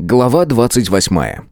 Глава 28.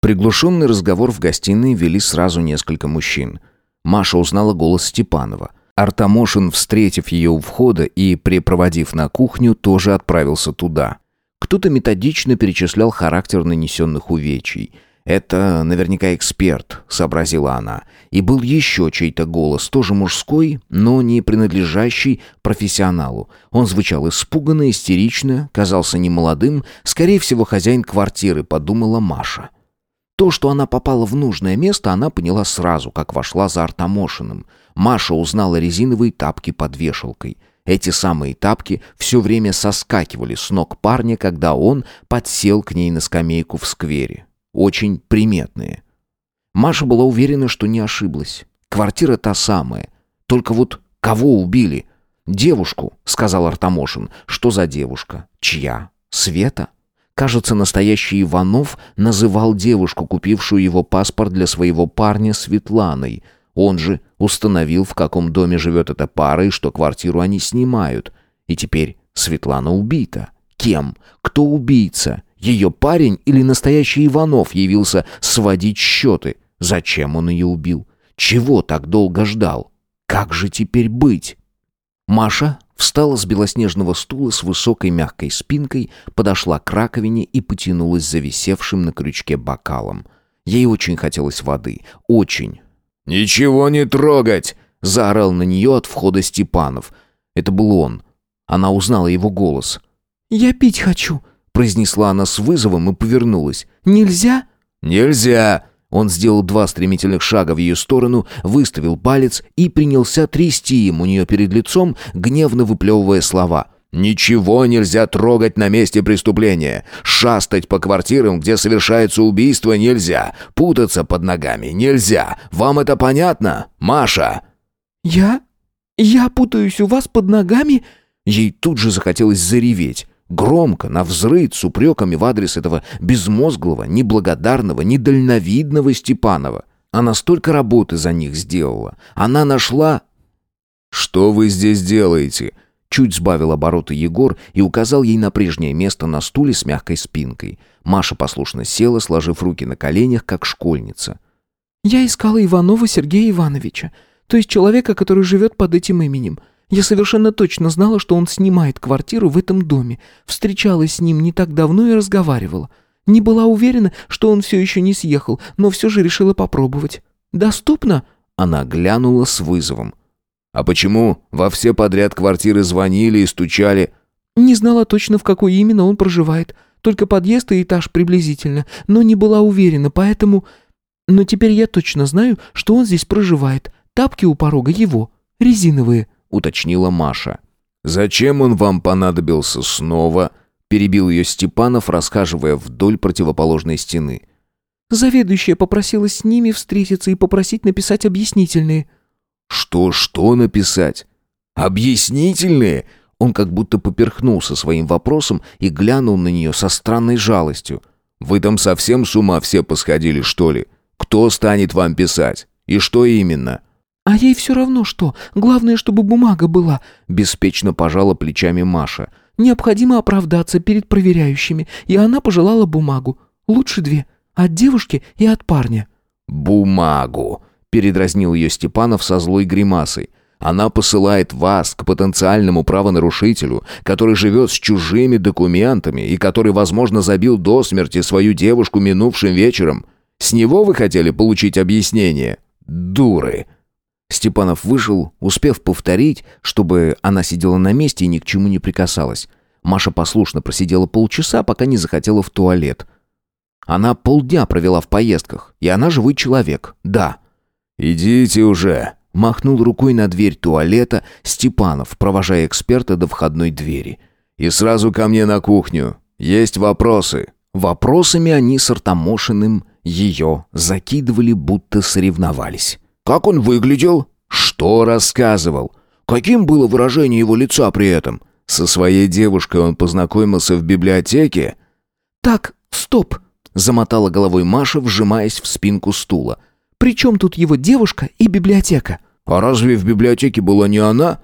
Приглушенный разговор в гостиной вели сразу несколько мужчин. Маша узнала голос Степанова. Артамошин, встретив ее у входа и припроводив на кухню, тоже отправился туда. Кто-то методично перечислял характер нанесенных увечий – «Это наверняка эксперт», — сообразила она. И был еще чей-то голос, тоже мужской, но не принадлежащий профессионалу. Он звучал испуганно, истерично, казался немолодым, скорее всего, хозяин квартиры, подумала Маша. То, что она попала в нужное место, она поняла сразу, как вошла за Артамошиным. Маша узнала резиновые тапки под вешалкой. Эти самые тапки все время соскакивали с ног парня, когда он подсел к ней на скамейку в сквере очень приметные. Маша была уверена, что не ошиблась. Квартира та самая. Только вот кого убили? Девушку, сказал Артамошин. Что за девушка? Чья? Света? Кажется, настоящий Иванов называл девушку, купившую его паспорт для своего парня Светланой. Он же установил, в каком доме живет эта пара и что квартиру они снимают. И теперь Светлана убита. Кем? Кто убийца? Ее парень или настоящий Иванов явился сводить счеты? Зачем он ее убил? Чего так долго ждал? Как же теперь быть? Маша встала с белоснежного стула с высокой мягкой спинкой, подошла к раковине и потянулась за висевшим на крючке бокалом. Ей очень хотелось воды. Очень. «Ничего не трогать!» — заорал на нее от входа Степанов. Это был он. Она узнала его голос. «Я пить хочу», произнесла она с вызовом и повернулась. «Нельзя?» «Нельзя!» Он сделал два стремительных шага в ее сторону, выставил палец и принялся трясти им у нее перед лицом, гневно выплевывая слова. «Ничего нельзя трогать на месте преступления. Шастать по квартирам, где совершается убийство, нельзя. Путаться под ногами нельзя. Вам это понятно, Маша?» «Я? Я путаюсь у вас под ногами?» Ей тут же захотелось зареветь. Громко, на взрыв, с упреками в адрес этого безмозглого, неблагодарного, недальновидного Степанова. Она столько работы за них сделала. Она нашла... «Что вы здесь делаете?» Чуть сбавил обороты Егор и указал ей на прежнее место на стуле с мягкой спинкой. Маша послушно села, сложив руки на коленях, как школьница. «Я искала Иванова Сергея Ивановича, то есть человека, который живет под этим именем. Я совершенно точно знала, что он снимает квартиру в этом доме. Встречалась с ним не так давно и разговаривала. Не была уверена, что он все еще не съехал, но все же решила попробовать. Доступно?» Она глянула с вызовом. «А почему во все подряд квартиры звонили и стучали?» «Не знала точно, в какой именно он проживает. Только подъезд и этаж приблизительно. Но не была уверена, поэтому... Но теперь я точно знаю, что он здесь проживает. Тапки у порога его. Резиновые» уточнила Маша. «Зачем он вам понадобился снова?» перебил ее Степанов, расхаживая вдоль противоположной стены. «Заведующая попросила с ними встретиться и попросить написать объяснительные». «Что-что написать? Объяснительные?» Он как будто поперхнулся своим вопросом и глянул на нее со странной жалостью. «Вы там совсем с ума все посходили, что ли? Кто станет вам писать? И что именно?» «А ей все равно что. Главное, чтобы бумага была», — беспечно пожала плечами Маша. «Необходимо оправдаться перед проверяющими, и она пожелала бумагу. Лучше две. От девушки и от парня». «Бумагу», — передразнил ее Степанов со злой гримасой. «Она посылает вас к потенциальному правонарушителю, который живет с чужими документами и который, возможно, забил до смерти свою девушку минувшим вечером. С него вы хотели получить объяснение? Дуры!» Степанов вышел, успев повторить, чтобы она сидела на месте и ни к чему не прикасалась. Маша послушно просидела полчаса, пока не захотела в туалет. Она полдня провела в поездках, и она живой человек, да. «Идите уже», — махнул рукой на дверь туалета Степанов, провожая эксперта до входной двери. «И сразу ко мне на кухню. Есть вопросы». Вопросами они с Артамошиным ее закидывали, будто соревновались. Как он выглядел? Что рассказывал? Каким было выражение его лица при этом? Со своей девушкой он познакомился в библиотеке? Так, стоп, замотала головой Маша, вжимаясь в спинку стула. При чем тут его девушка и библиотека? А разве в библиотеке была не она?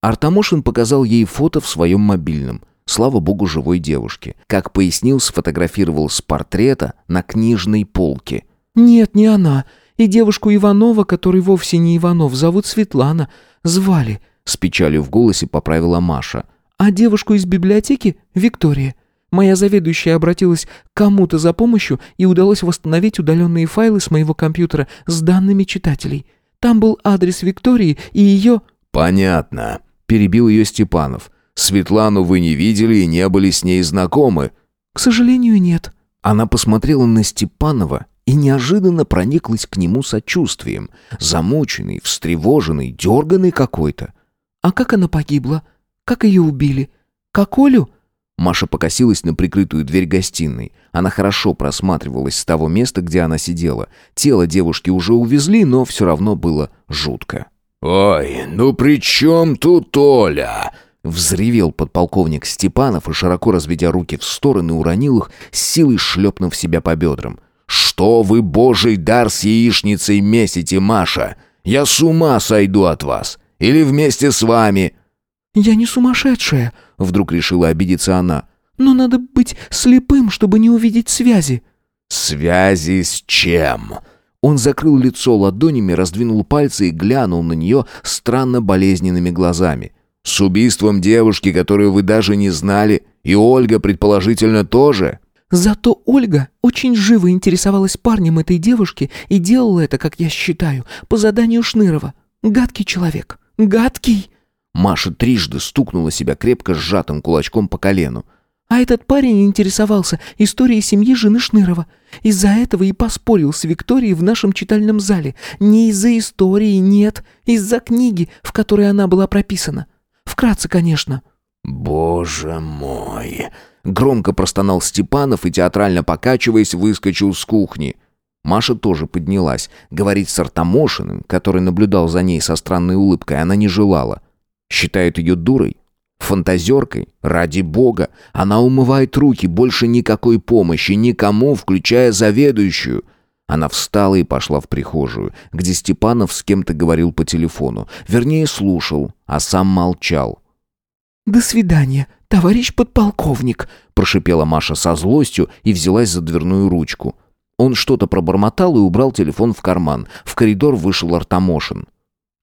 Артамошин показал ей фото в своем мобильном. Слава богу, живой девушки. Как пояснил, сфотографировал с портрета на книжной полке. «Нет, не она. И девушку Иванова, который вовсе не Иванов, зовут Светлана. Звали», — с печалью в голосе поправила Маша. «А девушку из библиотеки — Виктория. Моя заведующая обратилась к кому-то за помощью и удалось восстановить удаленные файлы с моего компьютера с данными читателей. Там был адрес Виктории и ее...» «Понятно», — перебил ее Степанов. Светлану вы не видели и не были с ней знакомы?» «К сожалению, нет». Она посмотрела на Степанова и неожиданно прониклась к нему сочувствием. Замученный, встревоженный, дерганный какой-то. «А как она погибла? Как ее убили? Как Олю?» Маша покосилась на прикрытую дверь гостиной. Она хорошо просматривалась с того места, где она сидела. Тело девушки уже увезли, но все равно было жутко. «Ой, ну при чем тут Оля?» Взревел подполковник Степанов и, широко разведя руки в стороны, уронил их, с силой шлепнув себя по бедрам. «Что вы, божий дар с яичницей месите, Маша? Я с ума сойду от вас! Или вместе с вами!» «Я не сумасшедшая!» — вдруг решила обидеться она. «Но надо быть слепым, чтобы не увидеть связи». «Связи с чем?» Он закрыл лицо ладонями, раздвинул пальцы и глянул на нее странно болезненными глазами. С убийством девушки, которую вы даже не знали, и Ольга, предположительно, тоже. Зато Ольга очень живо интересовалась парнем этой девушки и делала это, как я считаю, по заданию Шнырова. Гадкий человек. Гадкий. Маша трижды стукнула себя крепко сжатым кулачком по колену. А этот парень интересовался историей семьи жены Шнырова. Из-за этого и поспорил с Викторией в нашем читальном зале. Не из-за истории, нет, из-за книги, в которой она была прописана. Вкратце, конечно». «Боже мой!» Громко простонал Степанов и, театрально покачиваясь, выскочил с кухни. Маша тоже поднялась. Говорить с Артамошиным, который наблюдал за ней со странной улыбкой, она не желала. Считает ее дурой, фантазеркой. Ради бога, она умывает руки, больше никакой помощи, никому, включая заведующую. Она встала и пошла в прихожую, где Степанов с кем-то говорил по телефону. Вернее, слушал, а сам молчал. «До свидания, товарищ подполковник», прошипела Маша со злостью и взялась за дверную ручку. Он что-то пробормотал и убрал телефон в карман. В коридор вышел Артамошин.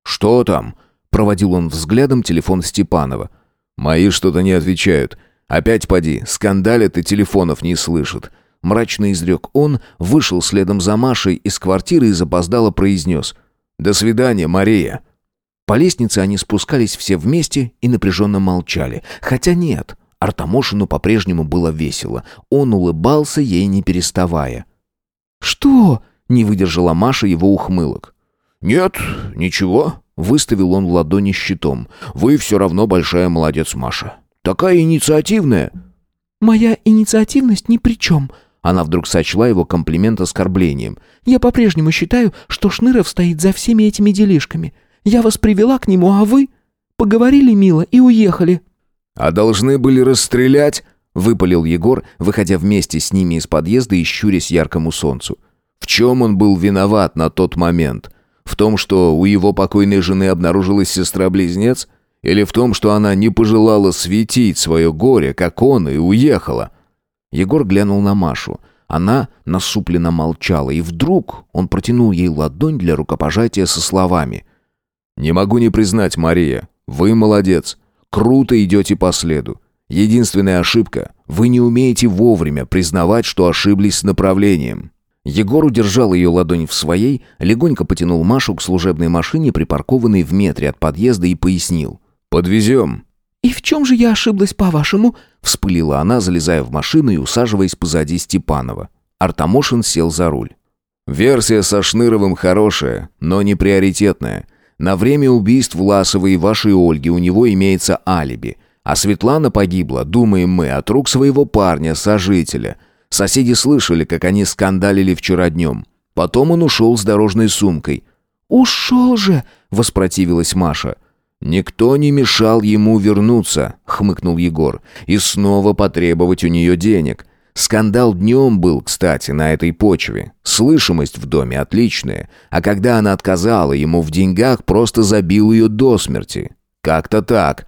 «Что там?» Проводил он взглядом телефон Степанова. «Мои что-то не отвечают. Опять поди, скандалят и телефонов не слышат. Мрачно изрек он, вышел следом за Машей из квартиры и запоздало произнес «До свидания, Мария». По лестнице они спускались все вместе и напряженно молчали. Хотя нет, Артамошину по-прежнему было весело. Он улыбался ей не переставая. «Что?» — не выдержала Маша его ухмылок. «Нет, ничего», — выставил он ладони щитом. «Вы все равно большая молодец, Маша. Такая инициативная». «Моя инициативность ни при чем», она вдруг сочла его комплимент оскорблением. «Я по-прежнему считаю, что Шныров стоит за всеми этими делишками. Я вас привела к нему, а вы...» «Поговорили мило и уехали». «А должны были расстрелять?» — выпалил Егор, выходя вместе с ними из подъезда и щурясь яркому солнцу. «В чем он был виноват на тот момент? В том, что у его покойной жены обнаружилась сестра-близнец? Или в том, что она не пожелала светить свое горе, как он, и уехала?» Егор глянул на Машу. Она насупленно молчала, и вдруг он протянул ей ладонь для рукопожатия со словами. «Не могу не признать, Мария, вы молодец. Круто идете по следу. Единственная ошибка – вы не умеете вовремя признавать, что ошиблись с направлением». Егор удержал ее ладонь в своей, легонько потянул Машу к служебной машине, припаркованной в метре от подъезда, и пояснил. «Подвезем. «И в чем же я ошиблась, по-вашему?» Вспылила она, залезая в машину и усаживаясь позади Степанова. Артамошин сел за руль. «Версия со Шныровым хорошая, но не приоритетная. На время убийств Власовой и вашей Ольги у него имеется алиби. А Светлана погибла, думаем мы, от рук своего парня, сожителя. Соседи слышали, как они скандалили вчера днем. Потом он ушел с дорожной сумкой». «Ушел же!» — воспротивилась Маша. «Никто не мешал ему вернуться», — хмыкнул Егор, «и снова потребовать у нее денег. Скандал днем был, кстати, на этой почве. Слышимость в доме отличная, а когда она отказала ему в деньгах, просто забил ее до смерти. Как-то так».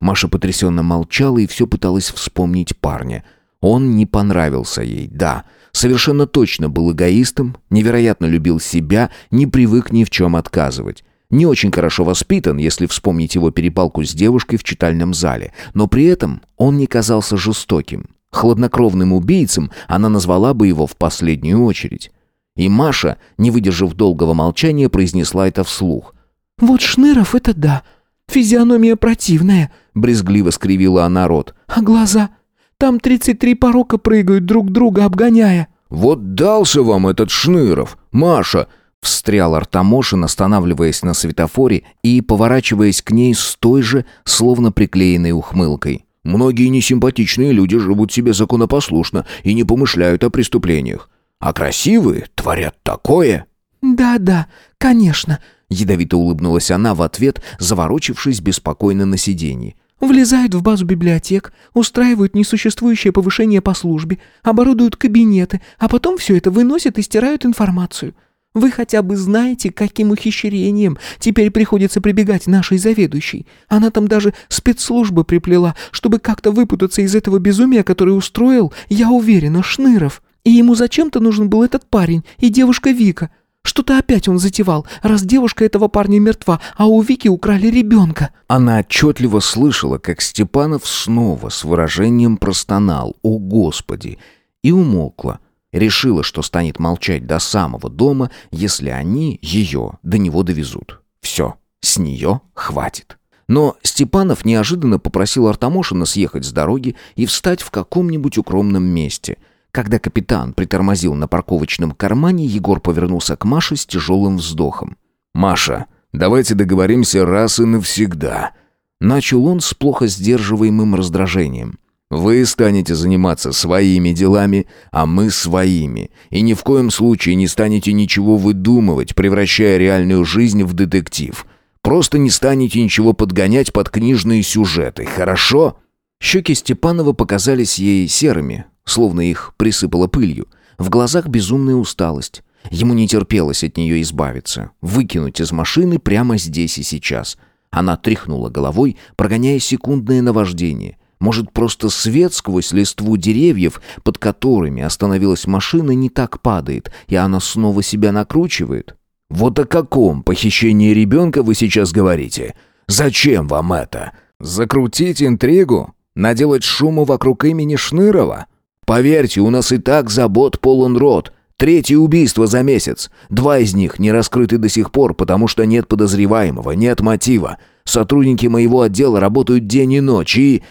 Маша потрясенно молчала и все пыталась вспомнить парня. Он не понравился ей, да. Совершенно точно был эгоистом, невероятно любил себя, не привык ни в чем отказывать. Не очень хорошо воспитан, если вспомнить его перепалку с девушкой в читальном зале, но при этом он не казался жестоким. Хладнокровным убийцем она назвала бы его в последнюю очередь. И Маша, не выдержав долгого молчания, произнесла это вслух. «Вот Шныров — это да. Физиономия противная», — брезгливо скривила она рот. «А глаза? Там тридцать три порока прыгают друг друга, обгоняя». «Вот дался вам этот Шныров, Маша!» Встрял Артамошин, останавливаясь на светофоре и поворачиваясь к ней с той же, словно приклеенной ухмылкой. «Многие несимпатичные люди живут себе законопослушно и не помышляют о преступлениях. А красивые творят такое!» «Да-да, конечно», — ядовито улыбнулась она в ответ, заворочившись беспокойно на сиденье. Влезают в базу библиотек, устраивают несуществующее повышение по службе, оборудуют кабинеты, а потом все это выносят и стирают информацию. Вы хотя бы знаете, каким ухищрением теперь приходится прибегать нашей заведующей. Она там даже спецслужбы приплела, чтобы как-то выпутаться из этого безумия, которое устроил, я уверена, Шныров. И ему зачем-то нужен был этот парень и девушка Вика. Что-то опять он затевал, раз девушка этого парня мертва, а у Вики украли ребенка». Она отчетливо слышала, как Степанов снова с выражением простонал «О, Господи!» и умолкла. Решила, что станет молчать до самого дома, если они ее до него довезут. Все, с нее хватит. Но Степанов неожиданно попросил Артамошина съехать с дороги и встать в каком-нибудь укромном месте – когда капитан притормозил на парковочном кармане, Егор повернулся к Маше с тяжелым вздохом. «Маша, давайте договоримся раз и навсегда». Начал он с плохо сдерживаемым раздражением. «Вы станете заниматься своими делами, а мы своими. И ни в коем случае не станете ничего выдумывать, превращая реальную жизнь в детектив. Просто не станете ничего подгонять под книжные сюжеты, хорошо?» Щеки Степанова показались ей серыми, словно их присыпало пылью. В глазах безумная усталость. Ему не терпелось от нее избавиться, выкинуть из машины прямо здесь и сейчас. Она тряхнула головой, прогоняя секундное наваждение. Может, просто свет сквозь листву деревьев, под которыми остановилась машина, не так падает, и она снова себя накручивает? «Вот о каком похищении ребенка вы сейчас говорите? Зачем вам это? Закрутить интригу? Наделать шуму вокруг имени Шнырова?» Поверьте, у нас и так забот полон рот. Третье убийство за месяц. Два из них не раскрыты до сих пор, потому что нет подозреваемого, нет мотива. Сотрудники моего отдела работают день и ночь и...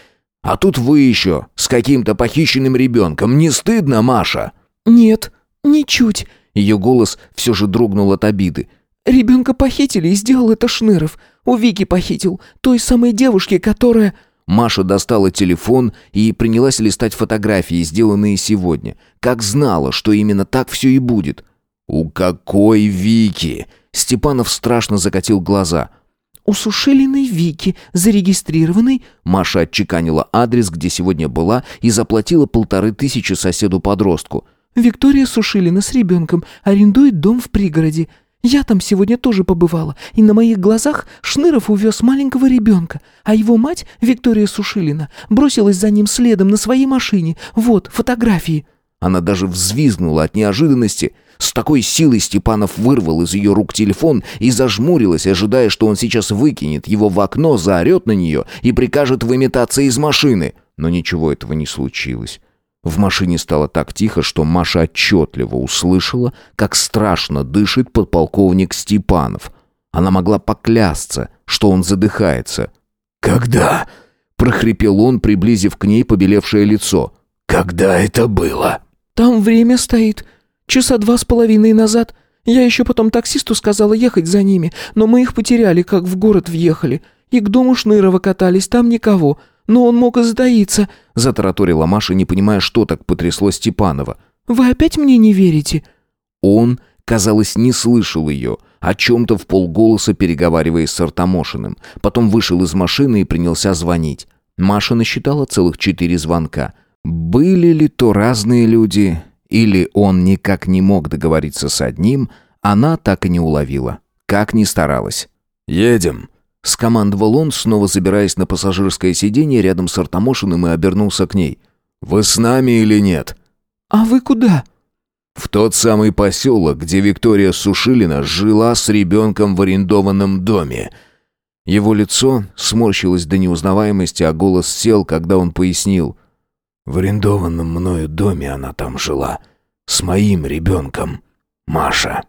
А тут вы еще с каким-то похищенным ребенком. Не стыдно, Маша?» «Нет, ничуть». Ее голос все же дрогнул от обиды. «Ребенка похитили и сделал это Шныров. У Вики похитил, той самой девушки, которая...» Маша достала телефон и принялась листать фотографии, сделанные сегодня. Как знала, что именно так все и будет. «У какой Вики?» Степанов страшно закатил глаза. «У Сушилиной Вики, зарегистрированной...» Маша отчеканила адрес, где сегодня была, и заплатила полторы тысячи соседу-подростку. «Виктория Сушилина с ребенком арендует дом в пригороде. Я там сегодня тоже побывала, и на моих глазах Шныров увез маленького ребенка, а его мать, Виктория Сушилина, бросилась за ним следом на своей машине. Вот, фотографии». Она даже взвизгнула от неожиданности. С такой силой Степанов вырвал из ее рук телефон и зажмурилась, ожидая, что он сейчас выкинет его в окно, заорет на нее и прикажет выметаться из машины. Но ничего этого не случилось. В машине стало так тихо, что Маша отчетливо услышала, как страшно дышит подполковник Степанов. Она могла поклясться, что он задыхается. «Когда?» — прохрипел он, приблизив к ней побелевшее лицо. «Когда это было?» «Там время стоит. Часа два с половиной назад. Я еще потом таксисту сказала ехать за ними, но мы их потеряли, как в город въехали. И к дому Шнырова катались, там никого. Но он мог и затаиться», — затараторила Маша, не понимая, что так потрясло Степанова. «Вы опять мне не верите?» Он, казалось, не слышал ее, о чем-то в полголоса переговариваясь с Артамошиным. Потом вышел из машины и принялся звонить. Маша насчитала целых четыре звонка. Были ли то разные люди, или он никак не мог договориться с одним, она так и не уловила. Как ни старалась. «Едем», Скомандовал он, снова забираясь на пассажирское сиденье рядом с Артамошиным и обернулся к ней. «Вы с нами или нет?» «А вы куда?» «В тот самый поселок, где Виктория Сушилина жила с ребенком в арендованном доме». Его лицо сморщилось до неузнаваемости, а голос сел, когда он пояснил. «В арендованном мною доме она там жила. С моим ребенком. Маша».